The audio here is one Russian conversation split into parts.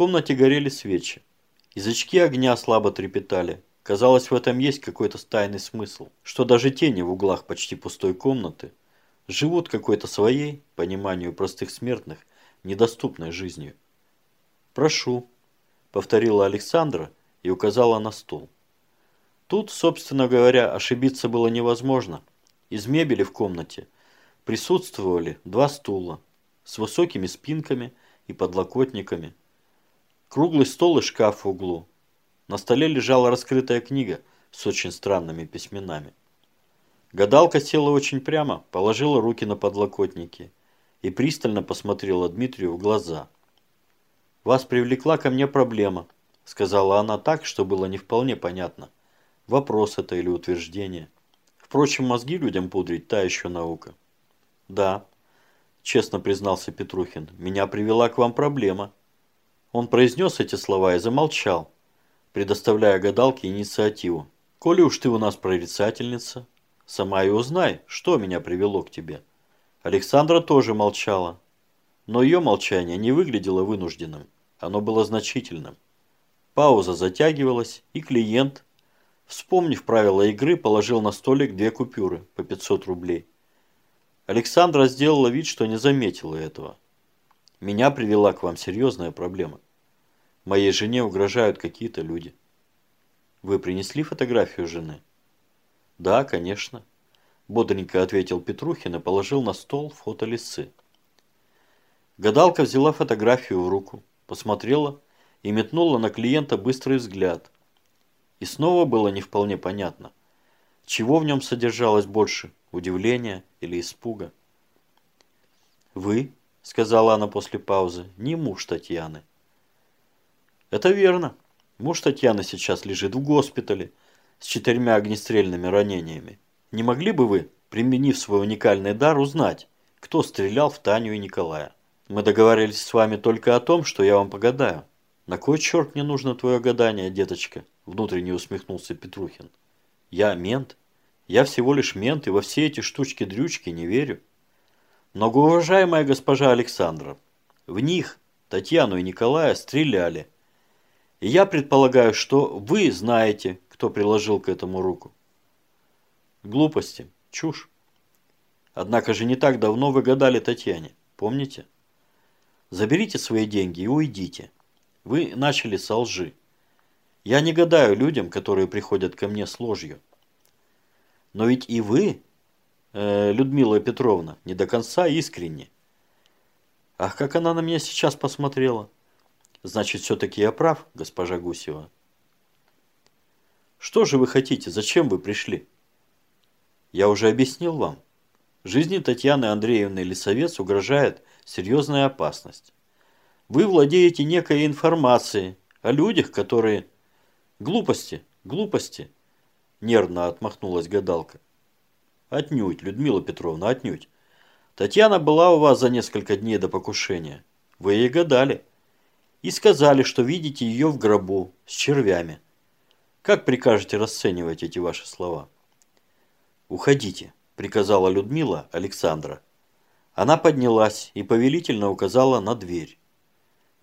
комнате горели свечи. Язычки огня слабо трепетали. Казалось, в этом есть какой-то тайный смысл, что даже тени в углах почти пустой комнаты живут какой-то своей, пониманию простых смертных, недоступной жизнью. «Прошу», – повторила Александра и указала на стол. Тут, собственно говоря, ошибиться было невозможно. Из мебели в комнате присутствовали два стула с высокими спинками и подлокотниками, круглый стол и шкаф в углу. На столе лежала раскрытая книга с очень странными письменами. Гадалка села очень прямо, положила руки на подлокотники и пристально посмотрела Дмитрию в глаза. «Вас привлекла ко мне проблема», – сказала она так, что было не вполне понятно. Вопрос это или утверждение. Впрочем, мозги людям пудрить – та еще наука. «Да», – честно признался Петрухин, – «меня привела к вам проблема». Он произнес эти слова и замолчал, предоставляя гадалке инициативу. «Коли уж ты у нас прорицательница, Сама и узнай, что меня привело к тебе». Александра тоже молчала, но ее молчание не выглядело вынужденным, оно было значительным. Пауза затягивалась, и клиент, вспомнив правила игры, положил на столик две купюры по 500 рублей. Александра сделала вид, что не заметила этого. Меня привела к вам серьезная проблема. Моей жене угрожают какие-то люди. Вы принесли фотографию жены? «Да, конечно», – бодренько ответил Петрухин и положил на стол фотолисты. Гадалка взяла фотографию в руку, посмотрела и метнула на клиента быстрый взгляд. И снова было не вполне понятно, чего в нем содержалось больше – удивления или испуга. «Вы», – сказала она после паузы, – «не муж Татьяны». «Это верно. Муж Татьяны сейчас лежит в госпитале с четырьмя огнестрельными ранениями. Не могли бы вы, применив свой уникальный дар, узнать, кто стрелял в Таню и Николая? Мы договаривались с вами только о том, что я вам погадаю. На кой черт мне нужно твое гадание, деточка? Внутренне усмехнулся Петрухин. Я мент. Я всего лишь мент и во все эти штучки-дрючки не верю. Многоуважаемая госпожа Александра, в них Татьяну и Николая стреляли. И я предполагаю, что вы знаете, кто приложил к этому руку. Глупости, чушь. Однако же не так давно вы гадали Татьяне, помните? Заберите свои деньги и уйдите. Вы начали со лжи. Я не гадаю людям, которые приходят ко мне с ложью. Но ведь и вы, э, Людмила Петровна, не до конца искренне. Ах, как она на меня сейчас посмотрела. Значит, все-таки я прав, госпожа Гусева. Что же вы хотите? Зачем вы пришли? Я уже объяснил вам. Жизни Татьяны Андреевны Лисовец угрожает серьезная опасность. Вы владеете некой информацией о людях, которые... Глупости, глупости, нервно отмахнулась гадалка. Отнюдь, Людмила Петровна, отнюдь. Татьяна была у вас за несколько дней до покушения. Вы ей гадали. И сказали, что видите ее в гробу с червями. Как прикажете расценивать эти ваши слова? Уходите, приказала Людмила Александра. Она поднялась и повелительно указала на дверь.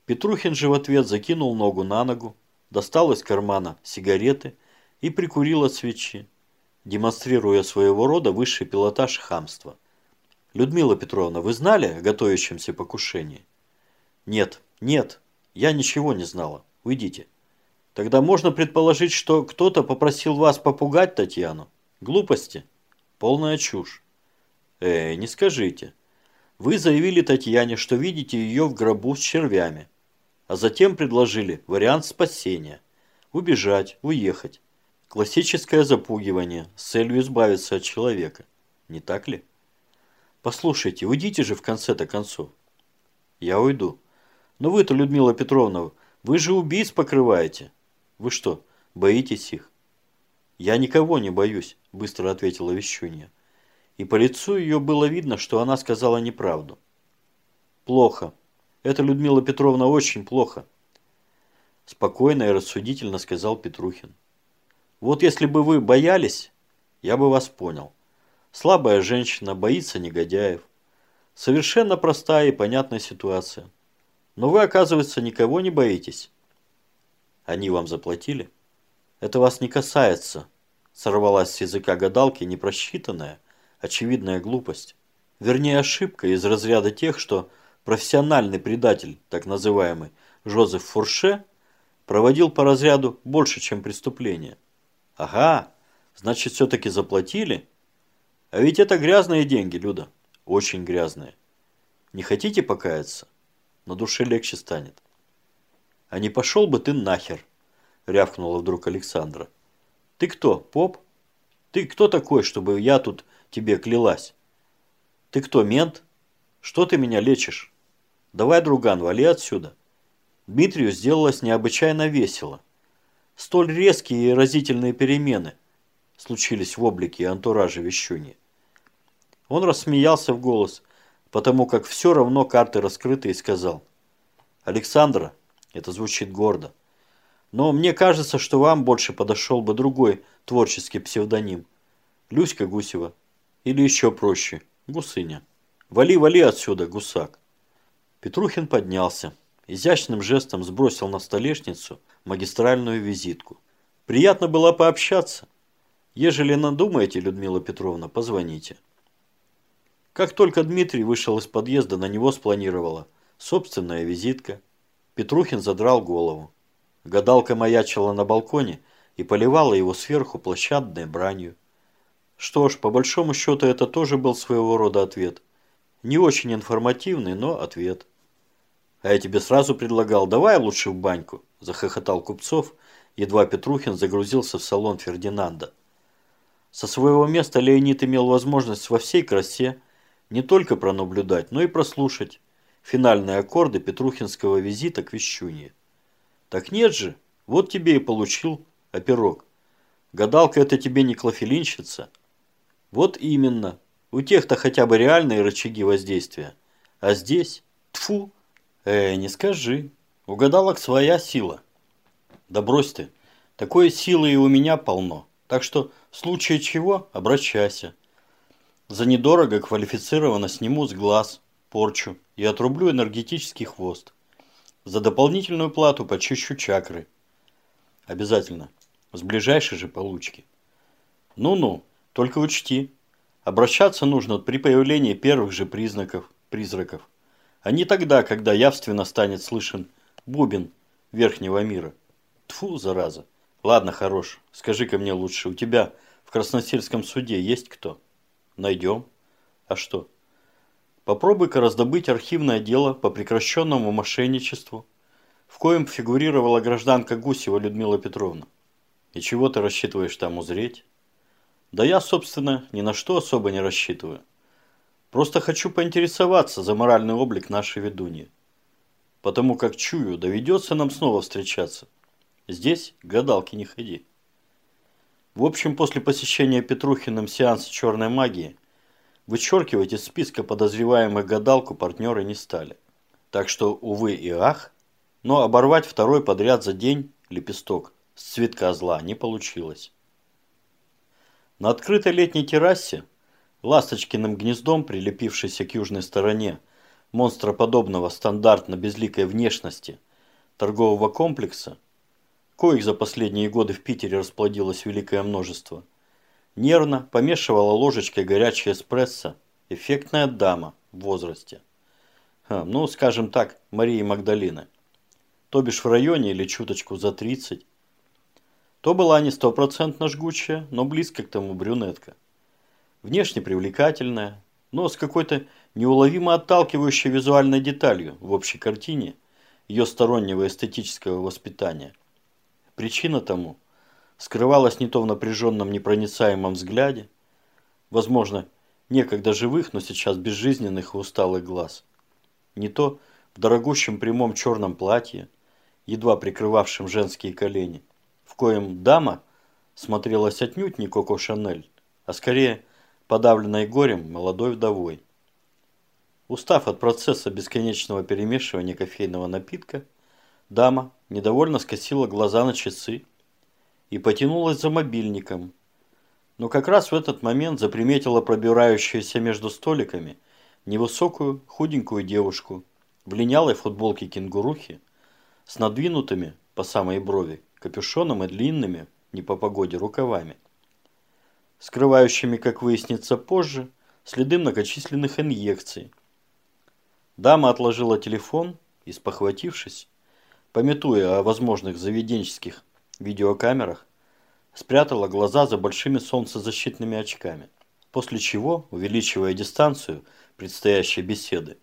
Петрухин же в ответ закинул ногу на ногу, достал из кармана сигареты и прикурил от свечи, демонстрируя своего рода высший пилотаж хамства. «Людмила Петровна, вы знали о готовящемся покушении?» «Нет, нет, я ничего не знала. Уйдите». Тогда можно предположить, что кто-то попросил вас попугать Татьяну. Глупости. Полная чушь. Э, не скажите. Вы заявили Татьяне, что видите ее в гробу с червями, а затем предложили вариант спасения. Убежать, уехать. Классическое запугивание с целью избавиться от человека. Не так ли? Послушайте, уйдите же в конце-то концов. Я уйду. Но вы-то, Людмила Петровна, вы же убийц покрываете. Вы что, боитесь их? Я никого не боюсь, быстро ответила Вещунья. И по лицу ее было видно, что она сказала неправду. Плохо. Это, Людмила Петровна, очень плохо. Спокойно и рассудительно сказал Петрухин. Вот если бы вы боялись, я бы вас понял. Слабая женщина боится негодяев. Совершенно простая и понятная ситуация. Но вы, оказывается, никого не боитесь. Они вам заплатили? Это вас не касается, сорвалась с языка гадалки непросчитанная, очевидная глупость. Вернее, ошибка из разряда тех, что профессиональный предатель, так называемый Жозеф Фурше, проводил по разряду больше, чем преступление. Ага, значит, все-таки заплатили? А ведь это грязные деньги, Люда. Очень грязные. Не хотите покаяться? На душе легче станет. А не пошел бы ты нахер, рявкнула вдруг Александра. Ты кто, поп? Ты кто такой, чтобы я тут тебе клялась? Ты кто, мент? Что ты меня лечишь? Давай, друган, вали отсюда. Дмитрию сделалось необычайно весело. Столь резкие и разительные перемены случились в облике и антураже вещуни. Он рассмеялся в голос, потому как все равно карты раскрыты и сказал. «Александра, это звучит гордо, но мне кажется, что вам больше подошел бы другой творческий псевдоним. Люська Гусева. Или еще проще, Гусыня. Вали, вали отсюда, гусак». Петрухин поднялся. Изящным жестом сбросил на столешницу магистральную визитку. Приятно было пообщаться. Ежели надумаете, Людмила Петровна, позвоните. Как только Дмитрий вышел из подъезда, на него спланировала собственная визитка. Петрухин задрал голову. Гадалка маячила на балконе и поливала его сверху площадной бранью. Что ж, по большому счету это тоже был своего рода ответ. Не очень информативный, но ответ. А я тебе сразу предлагал, давай лучше в баньку, захохотал Купцов, едва Петрухин загрузился в салон Фердинанда. Со своего места Леонид имел возможность во всей красе не только пронаблюдать, но и прослушать финальные аккорды Петрухинского визита к Вещунье. Так нет же, вот тебе и получил оперок. Гадалка это тебе не клофелинщица. Вот именно, у тех-то хотя бы реальные рычаги воздействия. А здесь, тфу, э, не скажи, у гадалок своя сила. Да брось ты, такой силы и у меня полно, так что в случае чего обращайся. За недорого квалифицированно сниму с глаз, порчу и отрублю энергетический хвост. За дополнительную плату почищу чакры. Обязательно. С ближайшей же получки. Ну-ну, только учти. Обращаться нужно при появлении первых же признаков призраков. А не тогда, когда явственно станет слышен бубен верхнего мира. Тфу, зараза. Ладно, хорош. Скажи-ка мне лучше, у тебя в Красносельском суде есть кто? Найдем. А что? Попробуй-ка раздобыть архивное дело по прекращенному мошенничеству, в коем фигурировала гражданка Гусева Людмила Петровна. И чего ты рассчитываешь там узреть? Да я, собственно, ни на что особо не рассчитываю. Просто хочу поинтересоваться за моральный облик нашей ведуньи. Потому как чую, доведется нам снова встречаться. Здесь гадалки не ходи. В общем, после посещения Петрухиным сеанса черной магии, вычеркивать из списка подозреваемых гадалку партнеры не стали. Так что, увы и ах, но оборвать второй подряд за день лепесток с цветка зла не получилось. На открытой летней террасе, ласточкиным гнездом, прилепившейся к южной стороне монстроподобного стандартно-безликой внешности торгового комплекса, коих за последние годы в Питере расплодилось великое множество, нервно помешивала ложечкой горячий эспрессо эффектная дама в возрасте. А, ну, скажем так, Марии Магдалины. То бишь в районе или чуточку за 30. То была не стопроцентно жгучая, но близко к тому брюнетка. Внешне привлекательная, но с какой-то неуловимо отталкивающей визуальной деталью в общей картине ее стороннего эстетического воспитания – Причина тому скрывалась не то в напряженном непроницаемом взгляде, возможно, некогда живых, но сейчас безжизненных и усталых глаз, не то в дорогущем прямом черном платье, едва прикрывавшем женские колени, в коем дама смотрелась отнюдь не Коко Шанель, а скорее подавленной горем молодой вдовой. Устав от процесса бесконечного перемешивания кофейного напитка, Дама недовольно скосила глаза на часы и потянулась за мобильником. Но как раз в этот момент заприметила пробирающуюся между столиками невысокую худенькую девушку в линялой футболке кенгурухи, с надвинутыми по самой брови капюшоном и длинными, не по погоде, рукавами, скрывающими, как выяснится позже, следы многочисленных инъекций. Дама отложила телефон и, спохватившись, пометуя о возможных заведенческих видеокамерах, спрятала глаза за большими солнцезащитными очками, после чего, увеличивая дистанцию предстоящей беседы,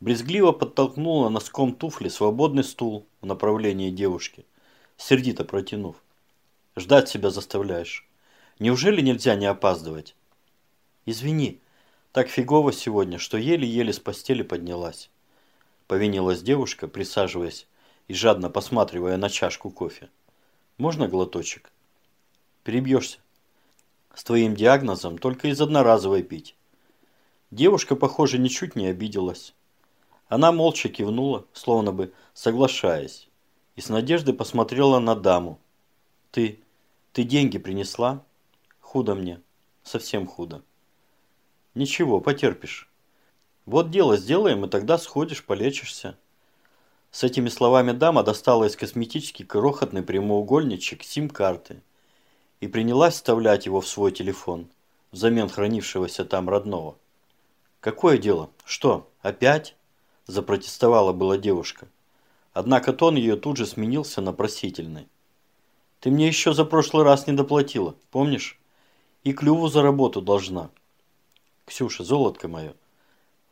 брезгливо подтолкнула носком туфли свободный стул в направлении девушки, сердито протянув. «Ждать себя заставляешь. Неужели нельзя не опаздывать?» «Извини, так фигово сегодня, что еле-еле с постели поднялась», повинилась девушка, присаживаясь и жадно посматривая на чашку кофе. «Можно глоточек?» Перебьешься. С твоим диагнозом только из одноразовой пить. Девушка, похоже, ничуть не обиделась. Она молча кивнула, словно бы соглашаясь, и с надеждой посмотрела на даму. «Ты... ты деньги принесла?» «Худо мне. Совсем худо». «Ничего, потерпишь. Вот дело сделаем, и тогда сходишь, полечишься». С этими словами дама достала из косметички крохотный прямоугольничек сим-карты и принялась вставлять его в свой телефон, взамен хранившегося там родного. «Какое дело? Что, опять?» – запротестовала была девушка. Однако тон ее тут же сменился на просительный. «Ты мне еще за прошлый раз не доплатила, помнишь? И клюву за работу должна». «Ксюша, золотко мое,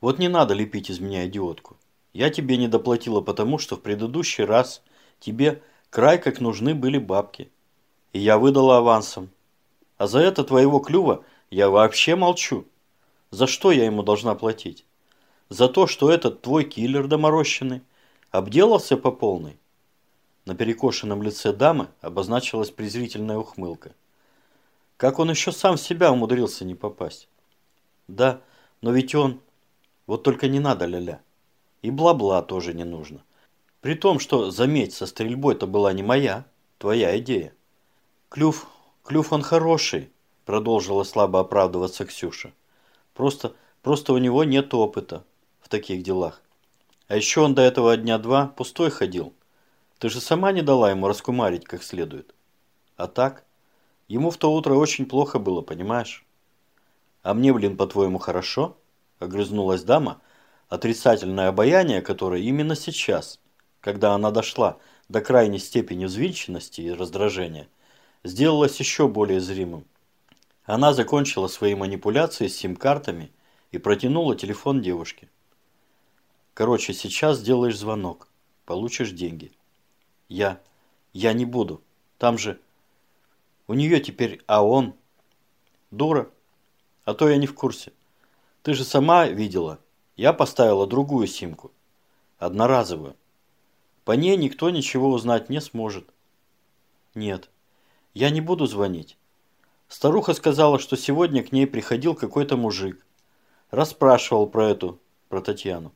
вот не надо лепить из меня идиотку. Я тебе не доплатила потому, что в предыдущий раз тебе край как нужны были бабки и я выдала авансом. А за это твоего клюва я вообще молчу. За что я ему должна платить? За то, что этот твой киллер доморощенный обделался по полной. На перекошенном лице дамы обозначилась презрительная ухмылка. Как он еще сам в себя умудрился не попасть? Да, но ведь он... Вот только не надо ля-ля. И бла-бла тоже не нужно. При том, что, заметь, со стрельбой-то была не моя, твоя идея. Клюв, клюв он хороший, продолжила слабо оправдываться Ксюша. Просто, просто у него нет опыта в таких делах. А еще он до этого дня два пустой ходил. Ты же сама не дала ему раскумарить как следует. А так? Ему в то утро очень плохо было, понимаешь? А мне, блин, по-твоему, хорошо? Огрызнулась дама, отрицательное обаяние которое именно сейчас, когда она дошла до крайней степени взвинченности и раздражения, сделалось еще более зримым. Она закончила свои манипуляции с сим-картами и протянула телефон девушке. Короче, сейчас сделаешь звонок, получишь деньги. Я, я не буду. Там же, у нее теперь а он. Дура. А то я не в курсе. Ты же сама видела. Я поставила другую симку. Одноразовую. По ней никто ничего узнать не сможет. Нет, я не буду звонить. Старуха сказала, что сегодня к ней приходил какой-то мужик. Расспрашивал про эту, про Татьяну.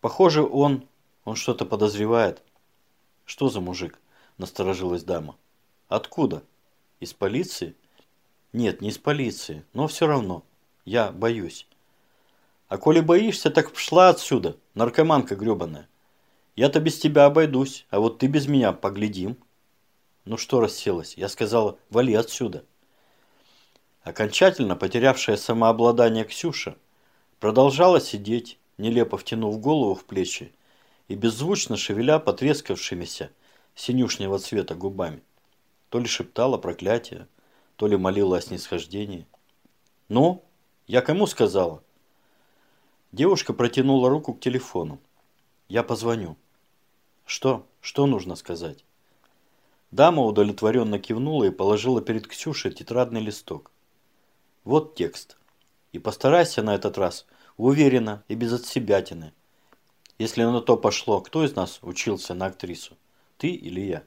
Похоже, он, он что-то подозревает. Что за мужик? Насторожилась дама. Откуда? Из полиции? Нет, не из полиции, но все равно. Я боюсь. А коли боишься, так пшла отсюда, наркоманка гребаная. Я-то без тебя обойдусь, а вот ты без меня поглядим. Ну что расселась? Я сказала, вали отсюда. Окончательно потерявшая самообладание Ксюша продолжала сидеть, нелепо втянув голову в плечи и беззвучно шевеля потрескавшимися синюшнего цвета губами. То ли шептала проклятие, то ли молила о снисхождении. «Ну, я кому сказала?» Девушка протянула руку к телефону. «Я позвоню». «Что? Что нужно сказать?» Дама удовлетворенно кивнула и положила перед Ксюшей тетрадный листок. Вот текст. И постарайся на этот раз уверенно и без отсебятины. Если на то пошло, кто из нас учился на актрису? Ты или я?